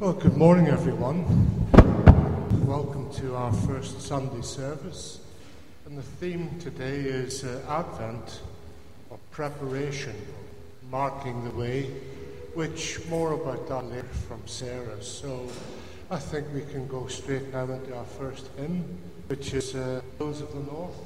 Well, good morning, everyone. Welcome to our first Sunday service. And the theme today is uh, Advent, or preparation, marking the way, which more about that later from Sarah. So I think we can go straight now into our first hymn, which is uh, Those of the North.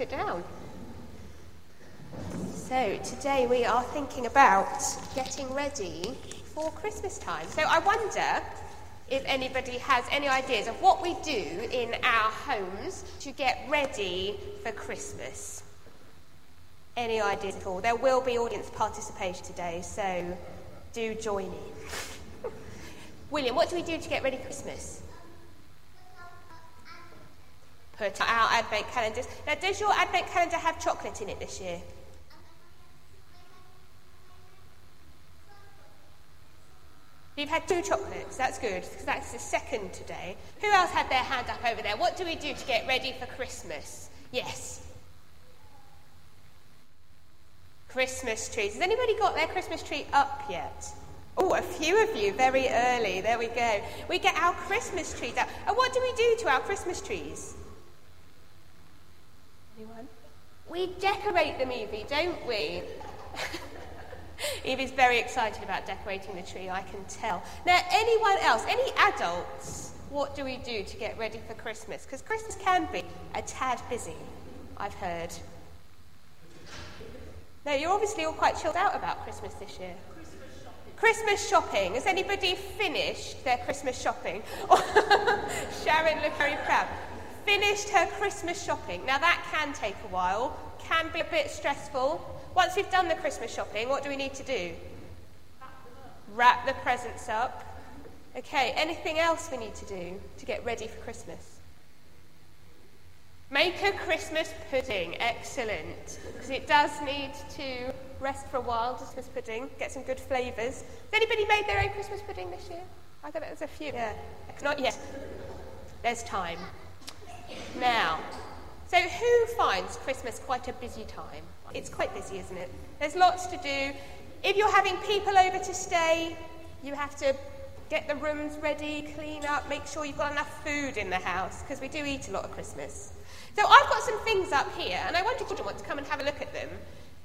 Sit down. So, today we are thinking about getting ready for Christmas time. So, I wonder if anybody has any ideas of what we do in our homes to get ready for Christmas. Any ideas at all? There will be audience participation today, so do join in. William, what do we do to get ready for Christmas? Put our advent calendars. Now, does your advent calendar have chocolate in it this year? You've had two chocolates. That's good, because that's the second today. Who else had their hand up over there? What do we do to get ready for Christmas? Yes. Christmas trees. Has anybody got their Christmas tree up yet? Oh, a few of you, very early. There we go. We get our Christmas trees out. And what do we do to our Christmas trees? Anyone? We decorate them, Evie, don't we? Evie's very excited about decorating the tree, I can tell. Now, anyone else, any adults, what do we do to get ready for Christmas? Because Christmas can be a tad busy, I've heard. No, you're obviously all quite chilled out about Christmas this year. Christmas shopping. Has anybody finished their Christmas shopping? Sharon looked very proud finished her Christmas shopping. Now, that can take a while, can be a bit stressful. Once we've done the Christmas shopping, what do we need to do? Wrap the presents up. Okay, anything else we need to do to get ready for Christmas? Make a Christmas pudding. Excellent. Because it does need to rest for a while, Christmas pudding, get some good flavours. Has anybody made their own Christmas pudding this year? I thought there's a few. Yeah. Not yet. There's time. Now, so who finds Christmas quite a busy time? It's quite busy, isn't it? There's lots to do. If you're having people over to stay, you have to get the rooms ready, clean up, make sure you've got enough food in the house, because we do eat a lot at Christmas. So I've got some things up here, and I wonder if you want to come and have a look at them.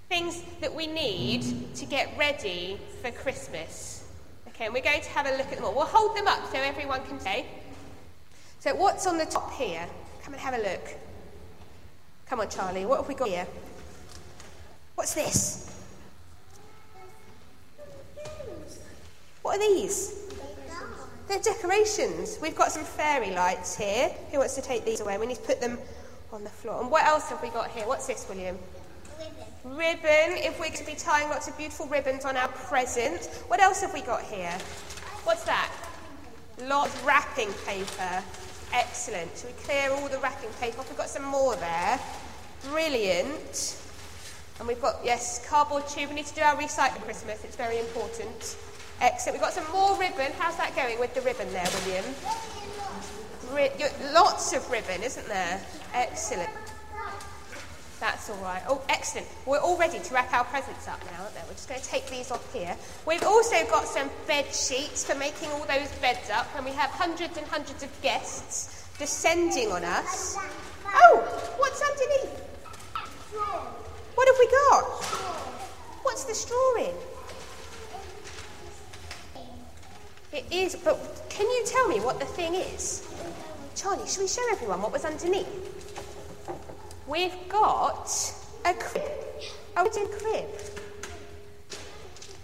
Things that we need to get ready for Christmas. Okay, and we're going to have a look at them all. We'll hold them up so everyone can see. So what's on the top here? Come and have a look. Come on, Charlie, what have we got here? What's this? What are these? They're decorations. We've got some fairy lights here. Who wants to take these away? We need to put them on the floor. And what else have we got here? What's this, William? Ribbon. Ribbon. If we're going to be tying lots of beautiful ribbons on our present. What else have we got here? What's that? Lots of wrapping paper. Excellent. Should we clear all the wrapping paper off? We've got some more there. Brilliant. And we've got, yes, cardboard tube. We need to do our recycle Christmas. It's very important. Excellent. We've got some more ribbon. How's that going with the ribbon there, William? lots of ribbon, isn't there? Excellent. That's all right. Oh, excellent. We're all ready to wrap our presents up now, aren't we? We're just going to take these off here. We've also got some bed sheets for making all those beds up, and we have hundreds and hundreds of guests descending on us. Oh, what's underneath? What have we got? What's the straw in? It is, but can you tell me what the thing is? Charlie, should we show everyone what was underneath? We've got a crib, a wooden crib.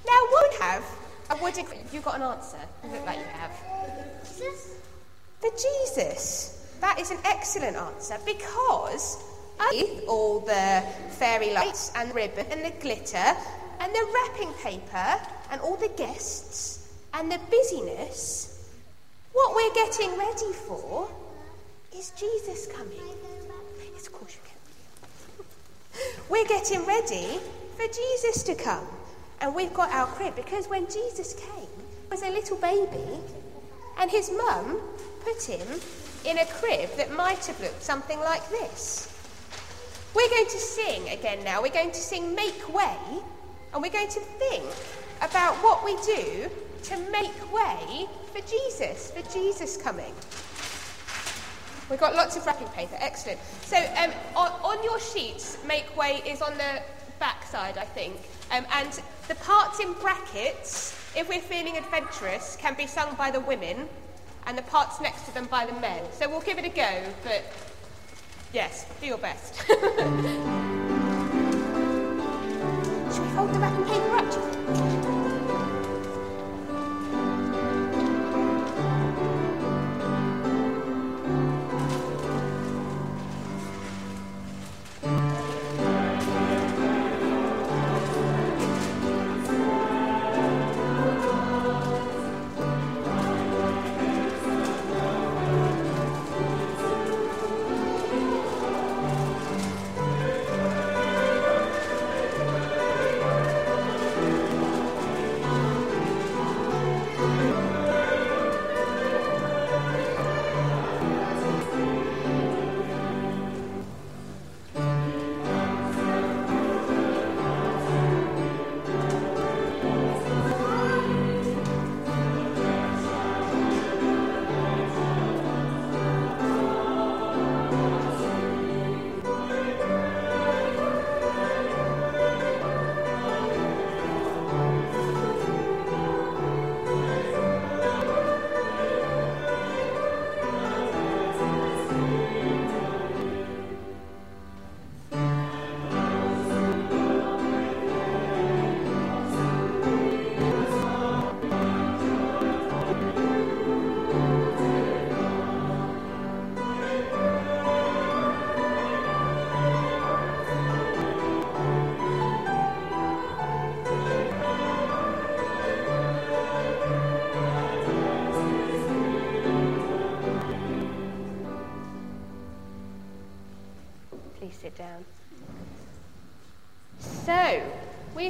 Now, what would have a wooden crib? You got an answer? You look like you have. Jesus. The Jesus. That is an excellent answer because all the fairy lights and ribbon and the glitter and the wrapping paper and all the guests and the busyness, what we're getting ready for is Jesus coming? Yes, of course you can. We're getting ready for Jesus to come. And we've got our crib because when Jesus came, was a little baby, and his mum put him in a crib that might have looked something like this. We're going to sing again now. We're going to sing Make Way, and we're going to think about what we do to make way for Jesus, for Jesus coming. We've got lots of wrapping paper. Excellent. So um, on, on, your sheets, make way is on the back side, I think. Um, and the parts in brackets, if we're feeling adventurous, can be sung by the women, and the parts next to them by the men. So we'll give it a go, but yes, do your best. Should we fold the wrapping paper up?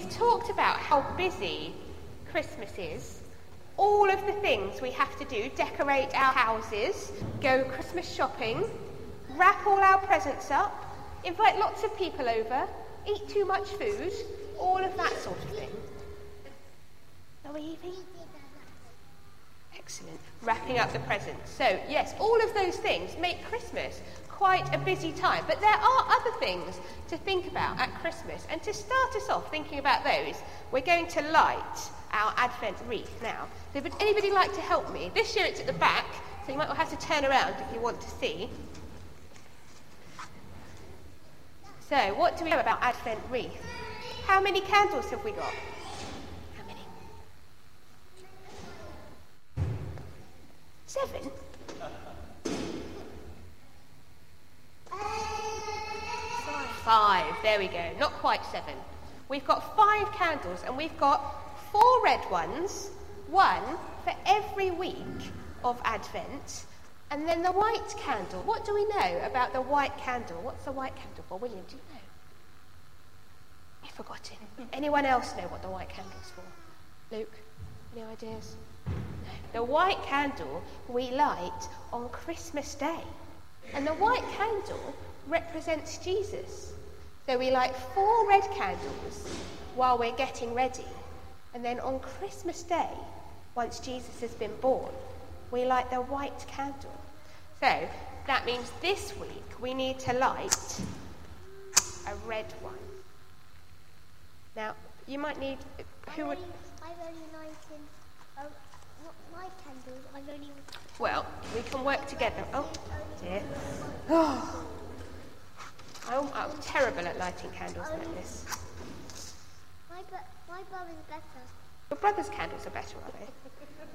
Talked about how busy Christmas is, all of the things we have to do decorate our houses, go Christmas shopping, wrap all our presents up, invite lots of people over, eat too much food, all of that sort of thing. Are we eating? Excellent. Wrapping up the presents. So, yes, all of those things make Christmas quite a busy time. But there are other things to think about at Christmas. And to start us off thinking about those, we're going to light our Advent wreath now. So would anybody like to help me? This year it's at the back, so you might have to turn around if you want to see. So, what do we know about Advent wreath? How many candles have we got? How many? Seven? Five. There we go. Not quite seven. We've got five candles and we've got four red ones, one for every week of Advent, and then the white candle. What do we know about the white candle? What's the white candle for? William, do you know? You've forgotten. Anyone else know what the white candle's for? Luke, any ideas? The white candle we light on Christmas Day. And the white candle represents Jesus. So we light four red candles while we're getting ready. And then on Christmas Day, once Jesus has been born, we light the white candle. So that means this week we need to light a red one. Now, you might need. Who would. I've only lighted um, not my candles. I've only. Well, we can work together. Oh, dear. Oh. Terrible at lighting candles like this. My, bro- my brother's better. Your brother's candles are better, are they?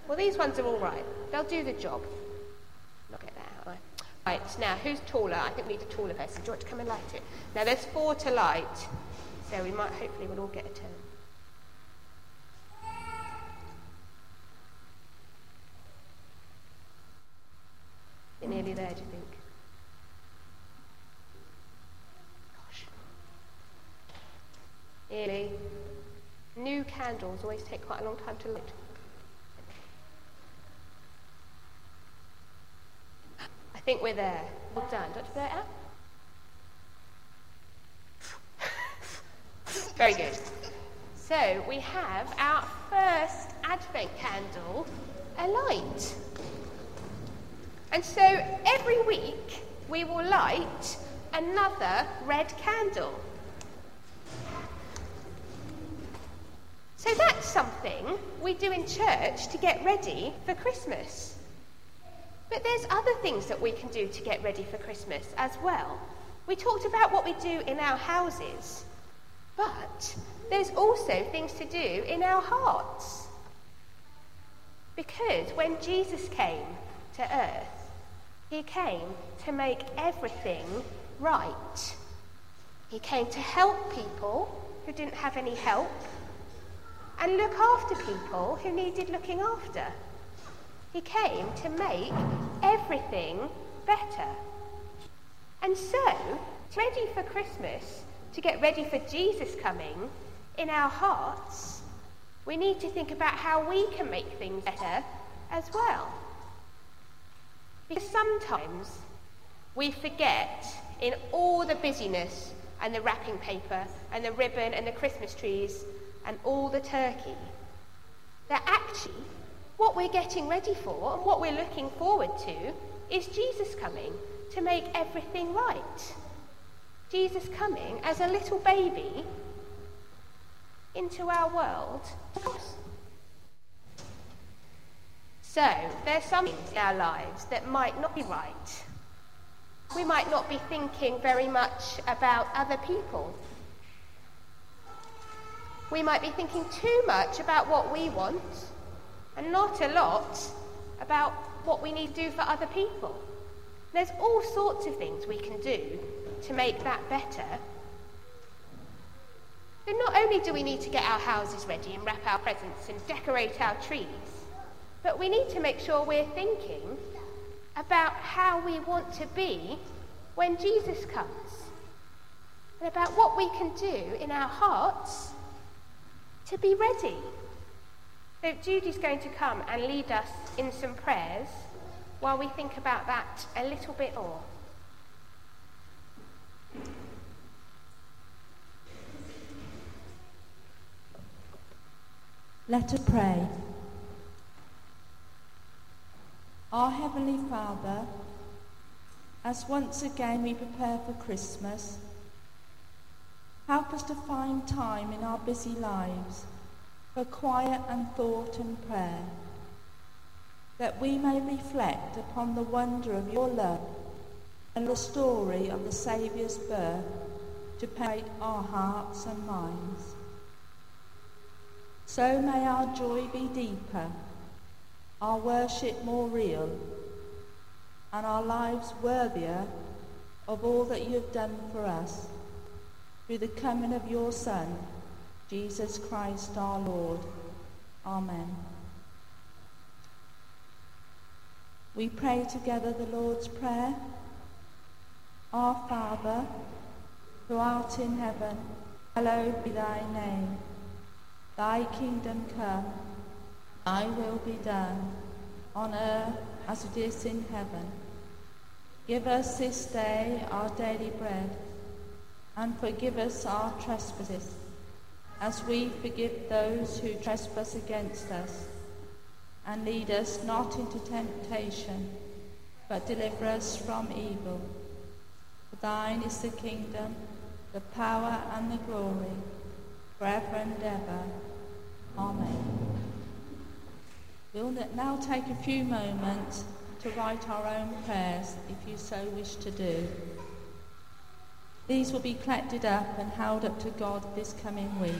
Well, these ones are all right. They'll do the job. Not get that. Right, now, who's taller? I think we need a taller person. Do you want to come and light it? Now, there's four to light, so we might, hopefully, we'll all get a turn. You're nearly there, do you think? Gosh. Nearly. Candles always take quite a long time to light. I think we're there. Well done. Blow out? Very good. So we have our first Advent candle alight. And so every week we will light another red candle. So that's something we do in church to get ready for Christmas. But there's other things that we can do to get ready for Christmas as well. We talked about what we do in our houses, but there's also things to do in our hearts. Because when Jesus came to earth, he came to make everything right. He came to help people who didn't have any help and look after people who needed looking after. He came to make everything better. And so, ready for Christmas, to get ready for Jesus coming in our hearts, we need to think about how we can make things better as well. Because sometimes we forget in all the busyness and the wrapping paper and the ribbon and the Christmas trees and all the turkey that actually what we're getting ready for and what we're looking forward to is Jesus coming to make everything right. Jesus coming as a little baby into our world. So, there's some things in our lives that might not be right. We might not be thinking very much about other people. We might be thinking too much about what we want and not a lot about what we need to do for other people. There's all sorts of things we can do to make that better. But not only do we need to get our houses ready and wrap our presents and decorate our trees, but we need to make sure we're thinking about how we want to be when Jesus comes. And about what we can do in our hearts to be ready. So Judy's going to come and lead us in some prayers while we think about that a little bit more. Let us pray. Our Heavenly Father, as once again we prepare for Christmas, help us to find time in our busy lives for quiet and thought and prayer, that we may reflect upon the wonder of your love and the story of the Saviour's birth to penetrate our hearts and minds. So may our joy be deeper, our worship more real, and our lives worthier of all that you have done for us through the coming of your Son, Jesus Christ our Lord. Amen. We pray together the Lord's Prayer. Our Father, who art in heaven, hallowed be thy name. Thy kingdom come, thy will be done, on earth as it is in heaven. Give us this day our daily bread, and forgive us our trespasses, as we forgive those who trespass against us. And lead us not into temptation, but deliver us from evil. For thine is the kingdom, the power, and the glory, forever and ever. Amen. We'll now take a few moments to write our own prayers if you so wish to do. These will be collected up and held up to God this coming week.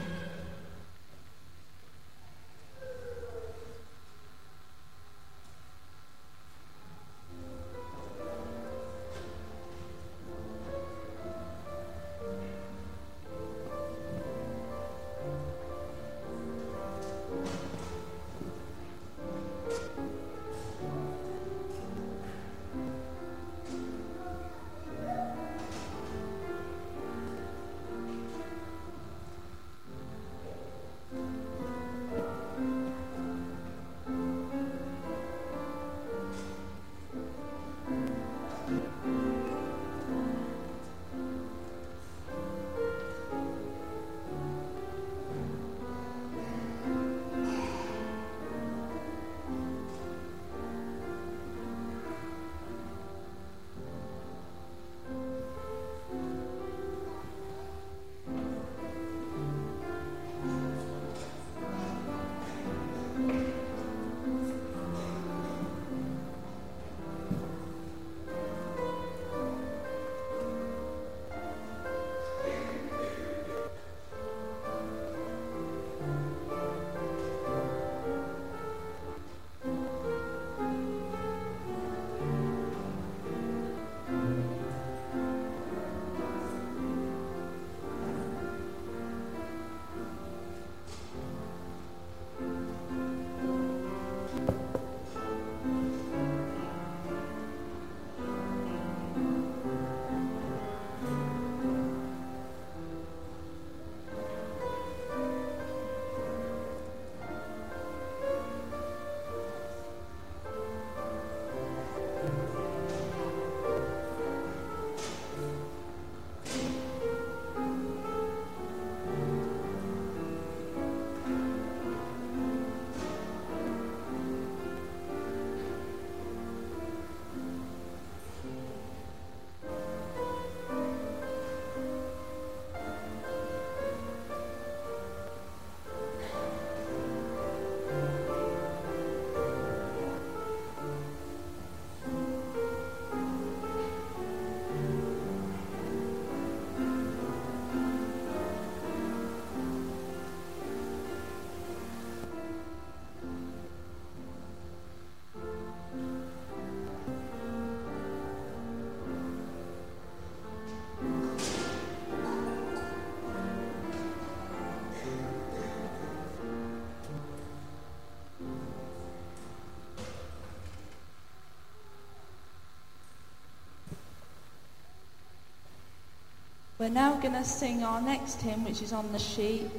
We're now going to sing our next hymn, which is on the sheet.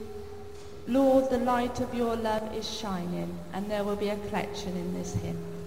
Lord, the light of your love is shining, and there will be a collection in this hymn.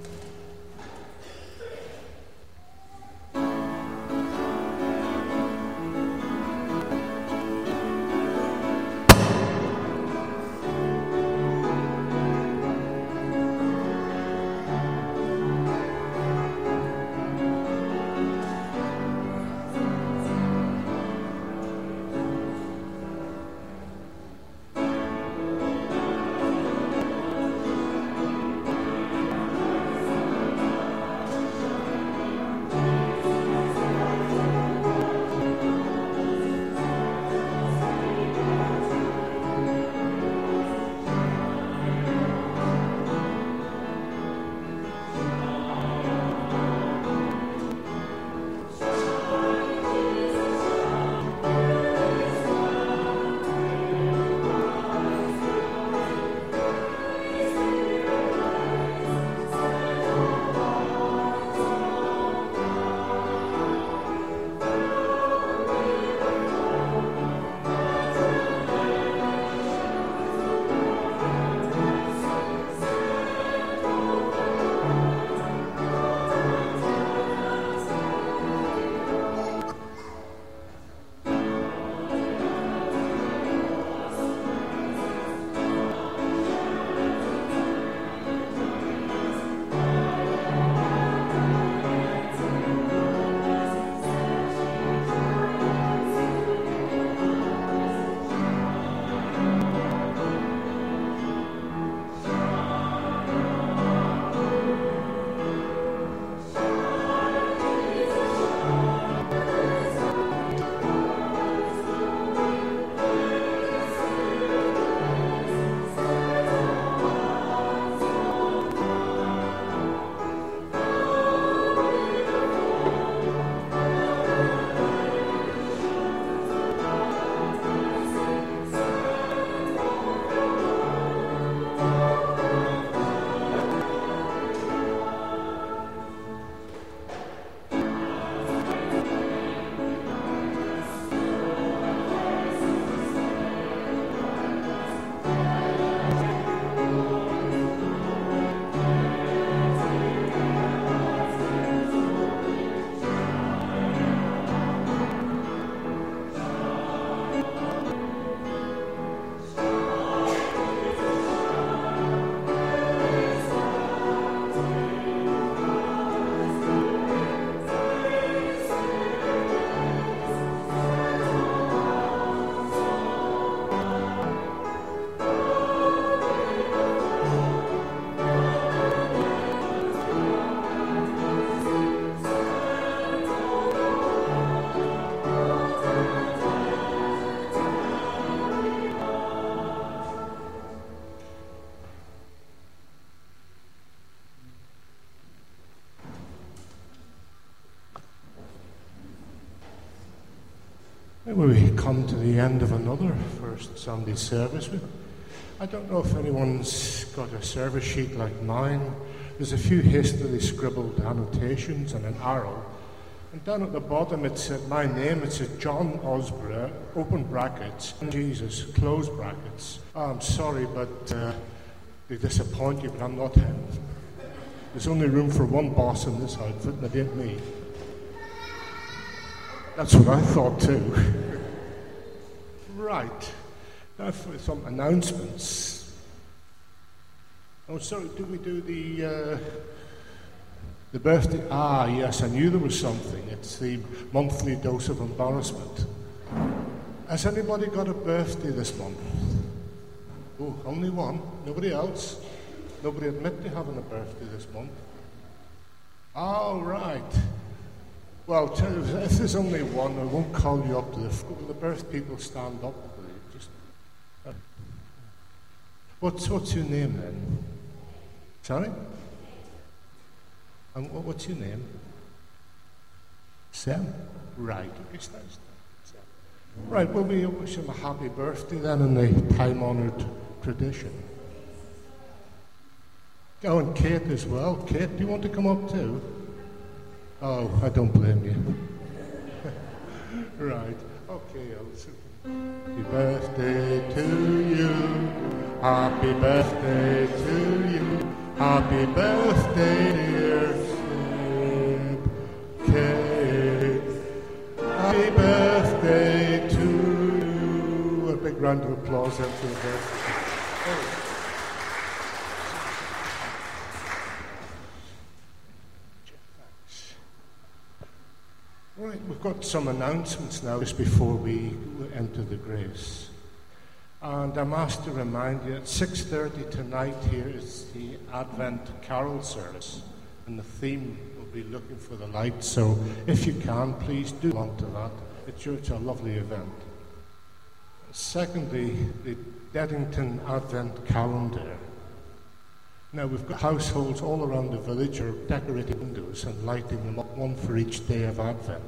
Come to the end of another first Sunday service. I don't know if anyone's got a service sheet like mine. There's a few hastily scribbled annotations and an arrow. And down at the bottom it said my name. It said John Osborough, open brackets, Jesus, close brackets. Oh, I'm sorry, but uh, they disappoint you, but I'm not him. There's only room for one boss in this outfit, and it ain't me. That's what I thought too. Right. Now for some announcements. Oh, sorry, do we do the uh, the birthday? Ah, yes, I knew there was something. It's the monthly dose of embarrassment. Has anybody got a birthday this month? Oh, only one. Nobody else. Nobody admit to having a birthday this month. All right. Well, if there's only one, I won't call you up to the, the birth people stand up. Just, uh, what's, what's your name then? Sorry? And what, what's your name? Sam? Right. Right, well, we wish him a happy birthday then in the time honoured tradition. Oh, and Kate as well. Kate, do you want to come up too? Oh, I don't blame you. right. Okay, I'll Happy birthday to you. Happy birthday to you. Happy birthday, dear Kate. Happy birthday to you. A big round of applause for the birthday. Oh. We've got some announcements now just before we enter the grace. And I'm asked to remind you at 6.30 tonight here is the Advent Carol service. And the theme will be looking for the light. So if you can, please do belong to that. It's, it's a lovely event. Secondly, the Deddington Advent calendar. Now we've got households all around the village are decorating windows and lighting them up, one for each day of Advent.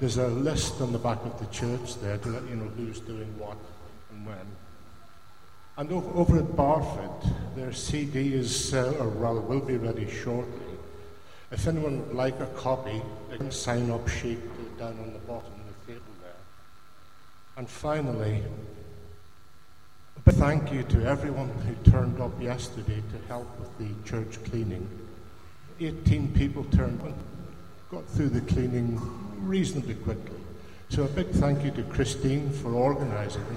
There's a list on the back of the church there to let you know who's doing what and when. And over, at Barford, their CD is, uh, or rather, will be ready shortly. If anyone would like a copy, they can sign up sheet down on the bottom of the table there. And finally, thank you to everyone who turned up yesterday to help with the church cleaning. 18 people turned up, got through the cleaning reasonably quickly. So a big thank you to Christine for organising it.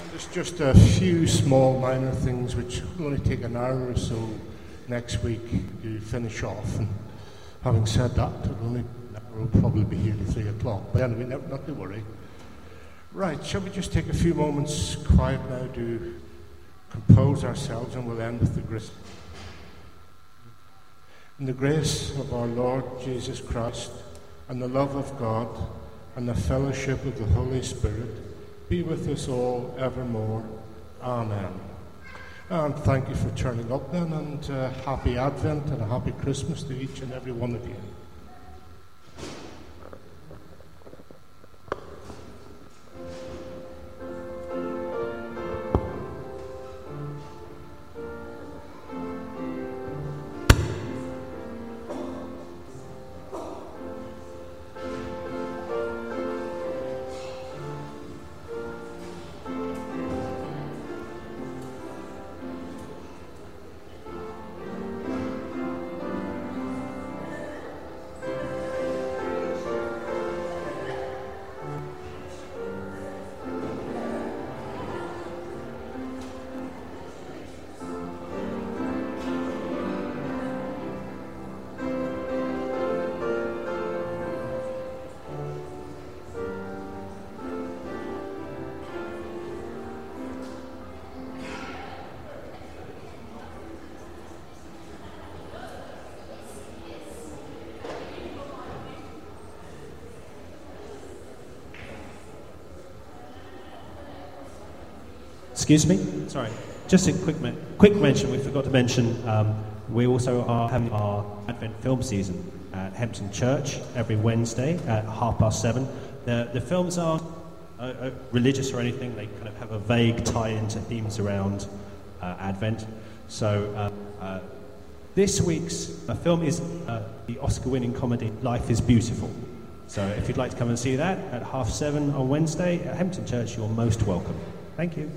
And there's just a few small minor things which will only take an hour or so next week to finish off. And having said that, we'll, only, we'll probably be here at 3 o'clock. But anyway, not to worry. Right, shall we just take a few moments quiet now to compose ourselves and we'll end with the grace. In the grace of our Lord Jesus Christ and the love of God and the fellowship of the Holy Spirit be with us all evermore. Amen. And thank you for turning up then, and uh, happy Advent and a happy Christmas to each and every one of you. Excuse me? Sorry. Just a quick, quick mention. We forgot to mention um, We also are having our Advent film season at Hempton Church every Wednesday at half past seven. The, the films aren't uh, uh, religious or anything, they kind of have a vague tie into themes around uh, Advent. So uh, uh, this week's uh, film is the Oscar winning comedy Life is Beautiful. So if you'd like to come and see that at half seven on Wednesday at Hempton Church, you're most welcome. Thank you.